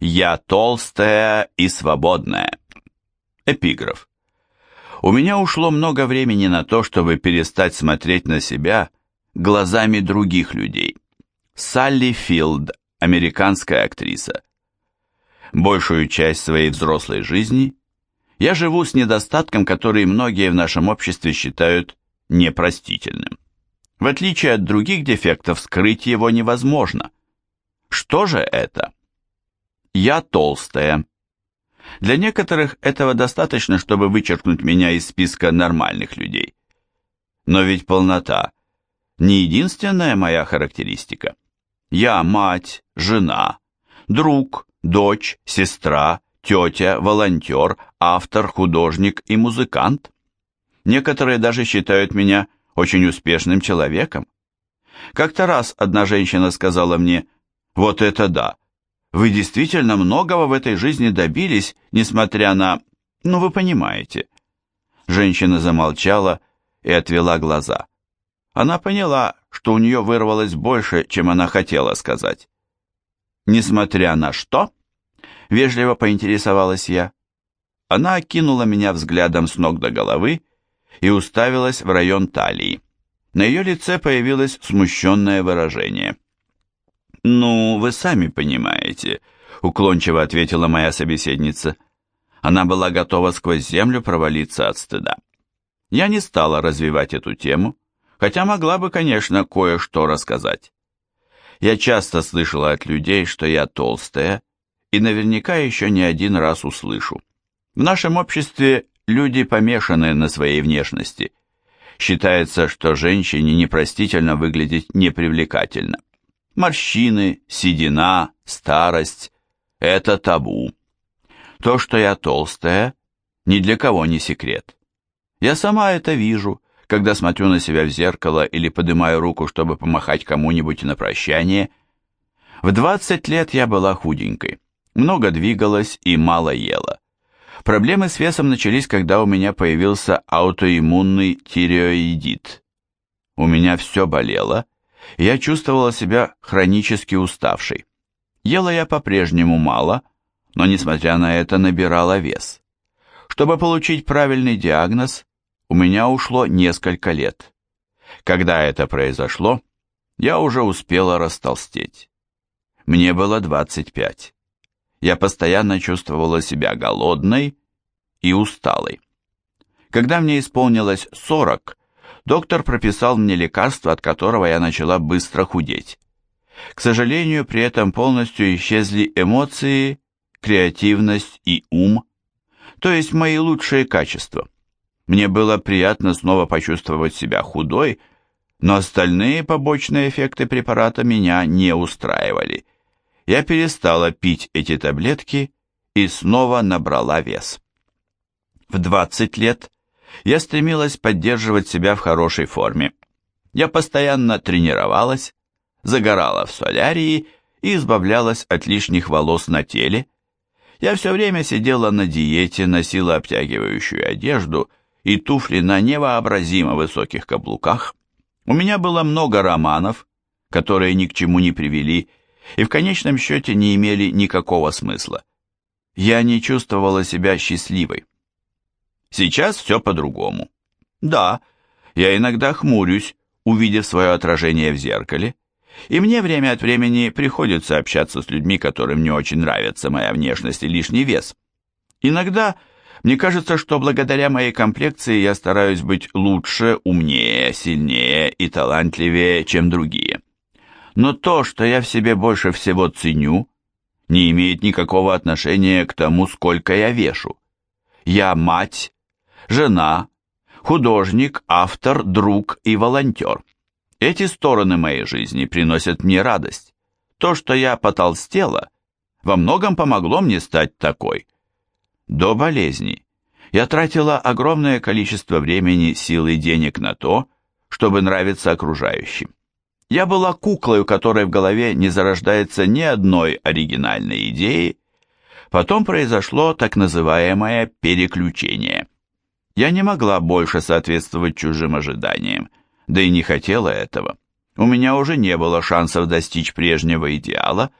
Я толстая и свободная. Эпиграф. У меня ушло много времени на то, чтобы перестать смотреть на себя глазами других людей. Салли Филд, американская актриса. Большую часть своей взрослой жизни я живу с недостатком, который многие в нашем обществе считают непростительным. В отличие от других дефектов, скрыть его невозможно. Что же это? Я толстая. Для некоторых этого достаточно, чтобы вычеркнуть меня из списка нормальных людей. Но ведь полнота не единственная моя характеристика. Я мать, жена, друг, дочь, сестра, тетя, волонтер, автор, художник и музыкант. Некоторые даже считают меня очень успешным человеком. Как-то раз одна женщина сказала мне, «Вот это да! Вы действительно многого в этой жизни добились, несмотря на... Ну, вы понимаете». Женщина замолчала и отвела глаза. Она поняла, что у нее вырвалось больше, чем она хотела сказать. «Несмотря на что?» — вежливо поинтересовалась я. Она окинула меня взглядом с ног до головы и уставилась в район талии. На ее лице появилось смущенное выражение. «Ну, вы сами понимаете», — уклончиво ответила моя собеседница. Она была готова сквозь землю провалиться от стыда. Я не стала развивать эту тему, хотя могла бы, конечно, кое-что рассказать. Я часто слышала от людей, что я толстая, и наверняка еще не один раз услышу. В нашем обществе люди помешаны на своей внешности. Считается, что женщине непростительно выглядеть непривлекательно. Морщины, седина, старость – это табу. То, что я толстая, ни для кого не секрет. Я сама это вижу, когда смотрю на себя в зеркало или поднимаю руку, чтобы помахать кому-нибудь на прощание. В 20 лет я была худенькой, много двигалась и мало ела. Проблемы с весом начались, когда у меня появился аутоиммунный тиреоидит. У меня все болело, я чувствовала себя хронически уставшей. Ела я по-прежнему мало, но, несмотря на это, набирала вес. Чтобы получить правильный диагноз, у меня ушло несколько лет. Когда это произошло, я уже успела растолстеть. Мне было 25. Я постоянно чувствовала себя голодной и усталой. Когда мне исполнилось 40, доктор прописал мне лекарство, от которого я начала быстро худеть. К сожалению, при этом полностью исчезли эмоции, креативность и ум, то есть мои лучшие качества. Мне было приятно снова почувствовать себя худой, но остальные побочные эффекты препарата меня не устраивали. Я перестала пить эти таблетки и снова набрала вес. В 20 лет я стремилась поддерживать себя в хорошей форме. Я постоянно тренировалась, загорала в солярии и избавлялась от лишних волос на теле. Я все время сидела на диете, носила обтягивающую одежду и туфли на невообразимо высоких каблуках. У меня было много романов, которые ни к чему не привели и в конечном счете не имели никакого смысла. Я не чувствовала себя счастливой. Сейчас все по-другому. Да, я иногда хмурюсь, увидев свое отражение в зеркале, и мне время от времени приходится общаться с людьми, которым не очень нравится моя внешность и лишний вес. Иногда мне кажется, что благодаря моей комплекции я стараюсь быть лучше, умнее, сильнее и талантливее, чем другие. Но то, что я в себе больше всего ценю, не имеет никакого отношения к тому, сколько я вешу. Я мать, жена, художник, автор, друг и волонтер. Эти стороны моей жизни приносят мне радость. То, что я потолстела, во многом помогло мне стать такой. До болезни я тратила огромное количество времени, сил и денег на то, чтобы нравиться окружающим. Я была куклой, у которой в голове не зарождается ни одной оригинальной идеи. Потом произошло так называемое переключение – я не могла больше соответствовать чужим ожиданиям, да и не хотела этого. У меня уже не было шансов достичь прежнего идеала,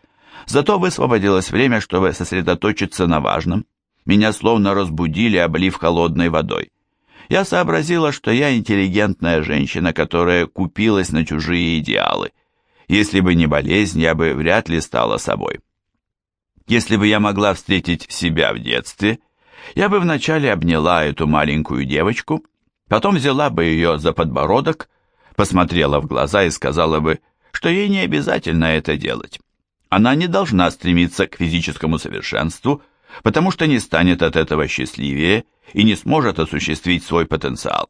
Зато высвободилось время, чтобы сосредоточиться на важном. Меня словно разбудили, облив холодной водой. Я сообразила, что я интеллигентная женщина, которая купилась на чужие идеалы. Если бы не болезнь, я бы вряд ли стала собой. Если бы я могла встретить себя в детстве, я бы вначале обняла эту маленькую девочку, потом взяла бы ее за подбородок, посмотрела в глаза и сказала бы, что ей не обязательно это делать. Она не должна стремиться к физическому совершенству, потому что не станет от этого счастливее и не сможет осуществить свой потенциал.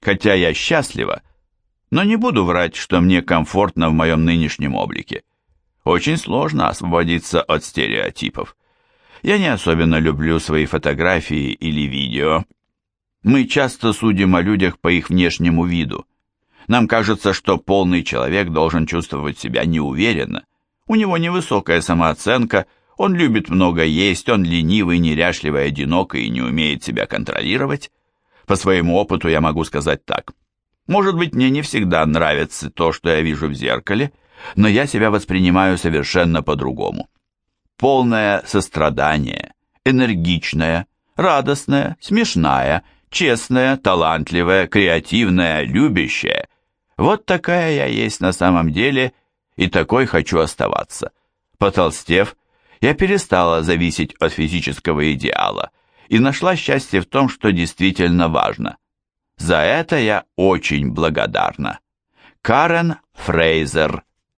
Хотя я счастлива, но не буду врать, что мне комфортно в моем нынешнем облике. Очень сложно освободиться от стереотипов. Я не особенно люблю свои фотографии или видео. Мы часто судим о людях по их внешнему виду. Нам кажется, что полный человек должен чувствовать себя неуверенно. У него невысокая самооценка, он любит много есть, он ленивый, неряшливый, одинокий и не умеет себя контролировать. По своему опыту я могу сказать так. Может быть, мне не всегда нравится то, что я вижу в зеркале, но я себя воспринимаю совершенно по-другому. Полное сострадание, энергичная, радостная, смешная, честная, талантливая, креативная, любящая. Вот такая я есть на самом деле, и такой хочу оставаться. Потолстев, я перестала зависеть от физического идеала и нашла счастье в том, что действительно важно. За это я очень благодарна. Карен Фрейзер